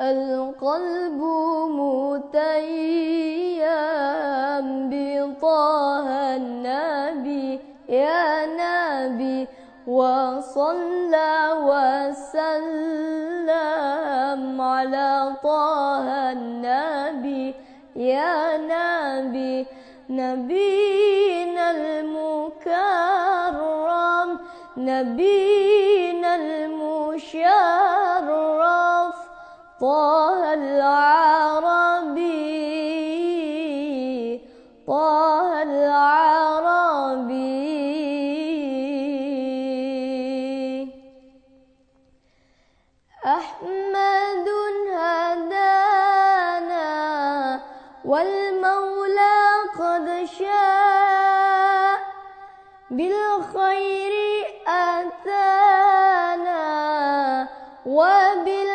القلب متيم بطه النبي يا نبي وصلى وسلم على طه النبي يا نبي. نبينا المكرم نبينا المشرف طه العربي طه العربي. أحمد هدانا والمولى قد شاء بالخير أتانا وبال